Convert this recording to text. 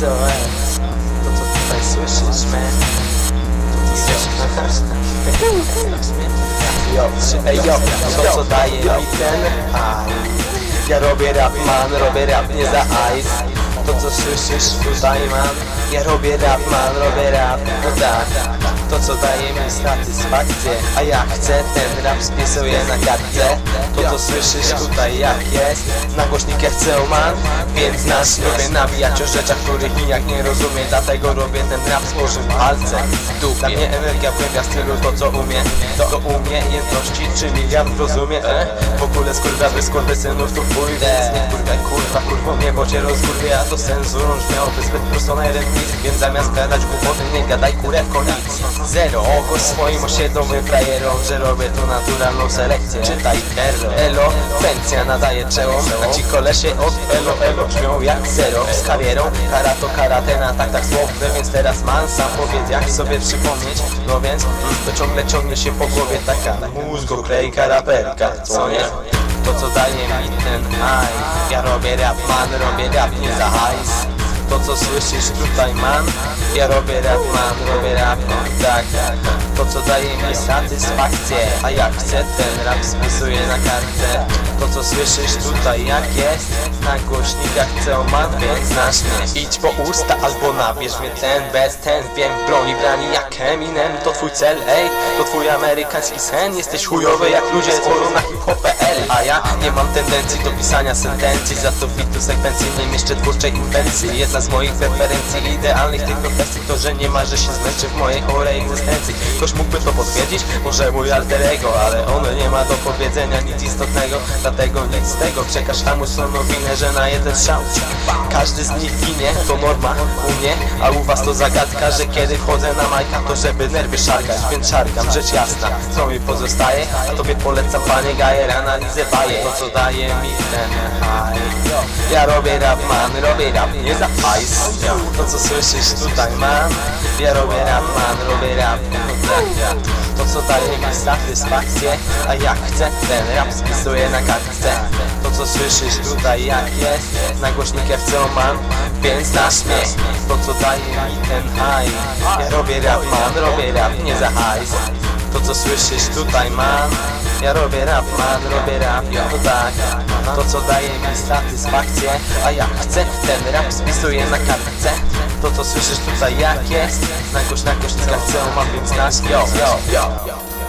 COS To co tutaj słyszysz, man To co słyszysz Yo, ej yo, to co daje mi ten haj Ja robię rap man, robię rap nie za ice. To co słyszysz tutaj man. Ja robię rap man, robię rap, no tak To co daje mi satysfakcję. A ja chcę ten rap spisuję na kartce To co słyszysz tutaj jak jest. Na głośnikach chcę man Więc nasz lubię nawijać o rzeczach, których nijak nie rozumie. Dlatego robię ten rap z Bożym palcem. Dla mnie energia płynna stylu to co umie. To umiejętności, czyli ja rozumie e? Ogóle skurwa bez synów to chuj Więc nie kurwa kurwa kurwo mnie, bo cię rozkurwie A to cenzurą brzmiałoby zbyt prosto na jeden nic Więc zamiast gadać głupoty nie gadaj kurewko nic Zero oko swoim osiedlowym frajerom Że robię tu naturalną selekcję. Czytaj elo, elo, pensja nadaje czoło A ci kolesie od elo, elo brzmią jak zero. Z karierą, kara to karate na taktach słowny Więc teraz man sam powiedz jak sobie przypomnieć. No więc, to ciągle ciągnie się po głowie taka Mózgoklejka raperka, co nie? To co daje mi ten haj Ja robię rap man, robię rap nie za hajs to co słyszysz tutaj man? Ja robię rap man, robię rap tak. To co daje mi satysfakcję? A jak chcę ten rap spisuję na kartce To co słyszysz tutaj jak jest? Na głośnikach chcę man, więc znasz mnie. Idź po usta albo nabierz mnie ten Bez ten wiem broni brani jak Eminem. To twój cel, ej, to twój amerykański sen. Jesteś chujowy jak ludzie z forum na hip-hop.pl A ja nie mam tendencji do pisania sentencji Za to bitu sekwencji nie mieszczę twórczej inwencji. Jedna z moich preferencji idealnych tych profesji To, że nie ma, że się zmęczy w mojej chorej egzystencji. Ktoś mógłby to potwierdzić, może mój alter ego Ale on nie ma do powiedzenia nic istotnego Dlatego nic z tego, przekaż tam nowinę, że na jeden strzał. Każdy z nich ginie, to norma u mnie A u was to zagadka, że kiedy wchodzę na majka To żeby nerwy szargać, więc szargam, rzecz jasna. Co mi pozostaje, a tobie polecam panie Gajer Analizę baje, to co daje mi ten haj Ja robię rap man, robię rap nie za ice. To co słyszysz tutaj man Ja robię rap man, robię rap no tak, ja. To co daje mi satysfakcję A jak chcę, ten rap spisuję na kartce. To co słyszysz tutaj jak jest Na głośnikach chcę man, więc znasz mnie To co daje mi ten haj Ja robię rap man, robię rap nie za hajs to co słyszysz tutaj man. Ja robię rap man, robię rap, no tak. To co daje mi satysfakcję A jak chcę, ten rap spisuję na kartce. To co słyszysz tutaj jak jest. Na głośnikach chcę mam, więc znasz yo, yo, yo